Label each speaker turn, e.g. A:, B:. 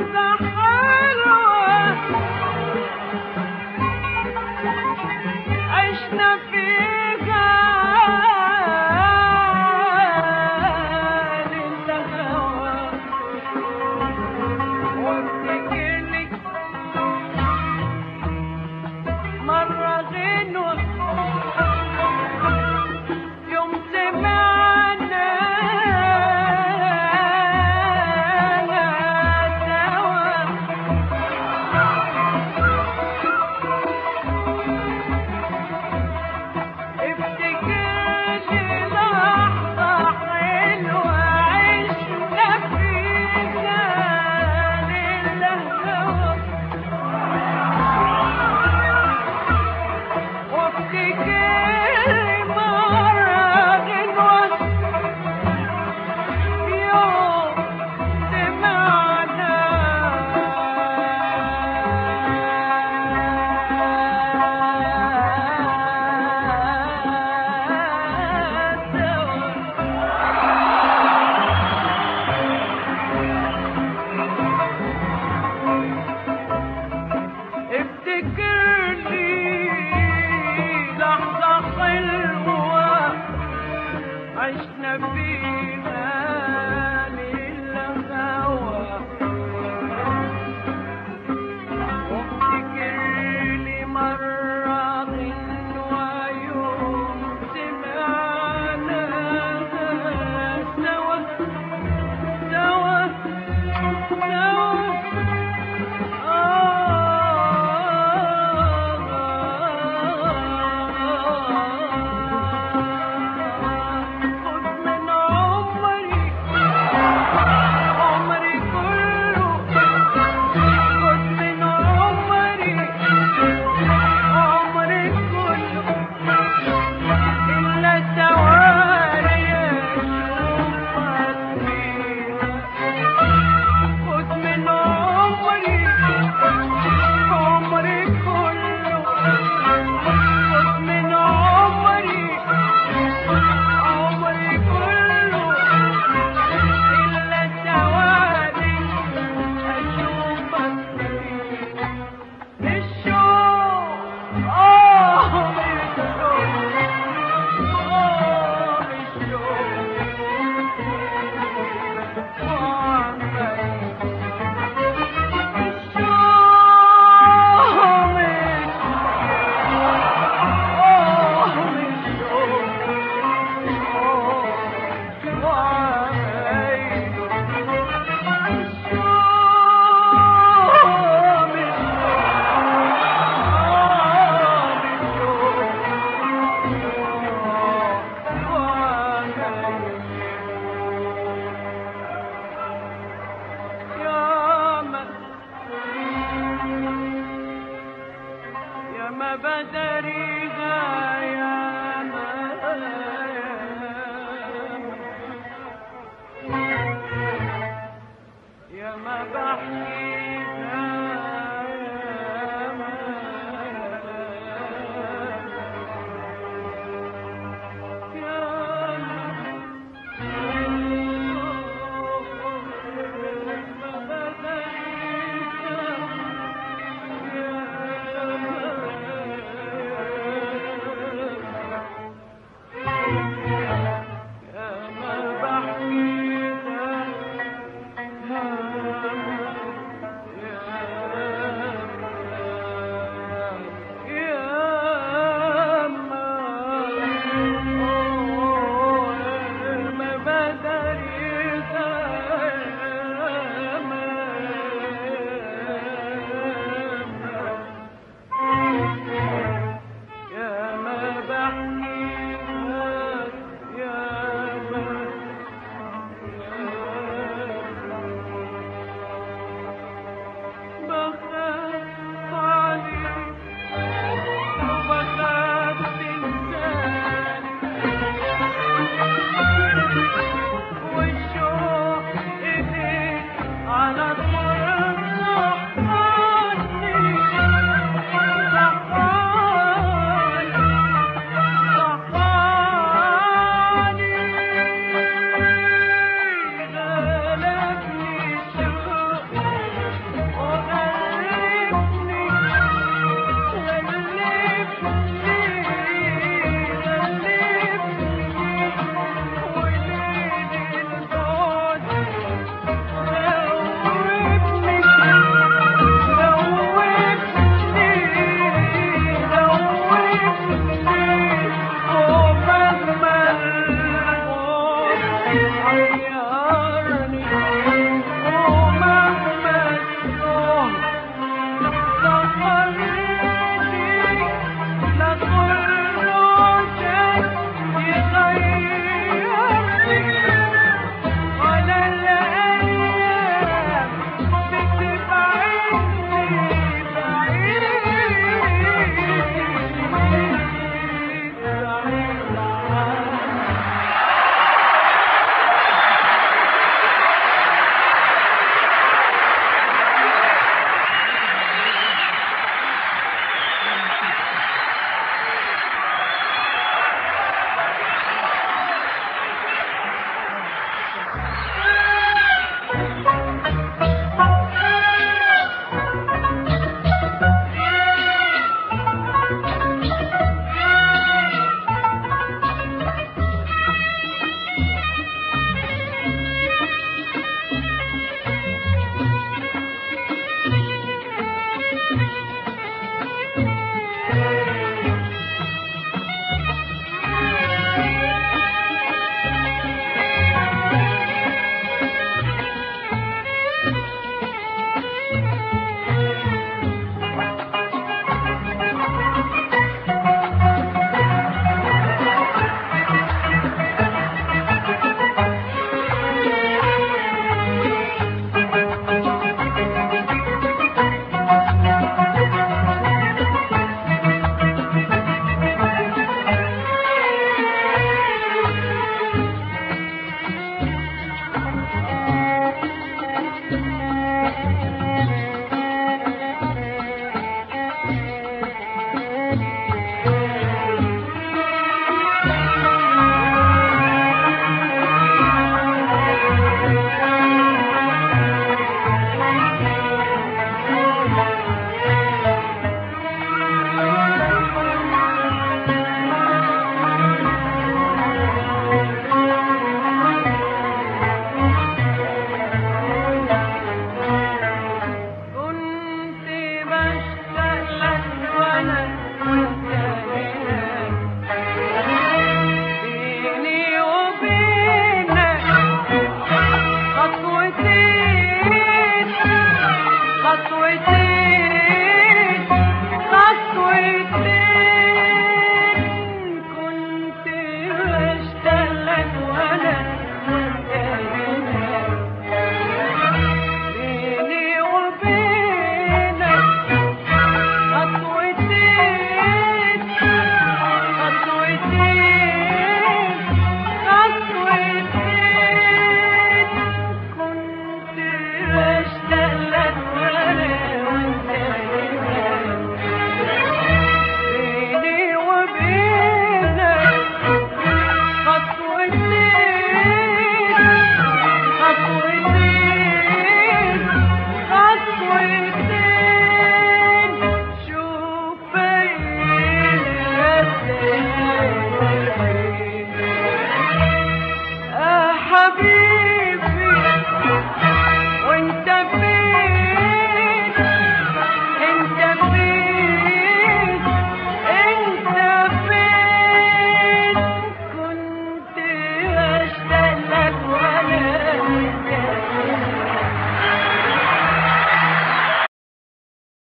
A: the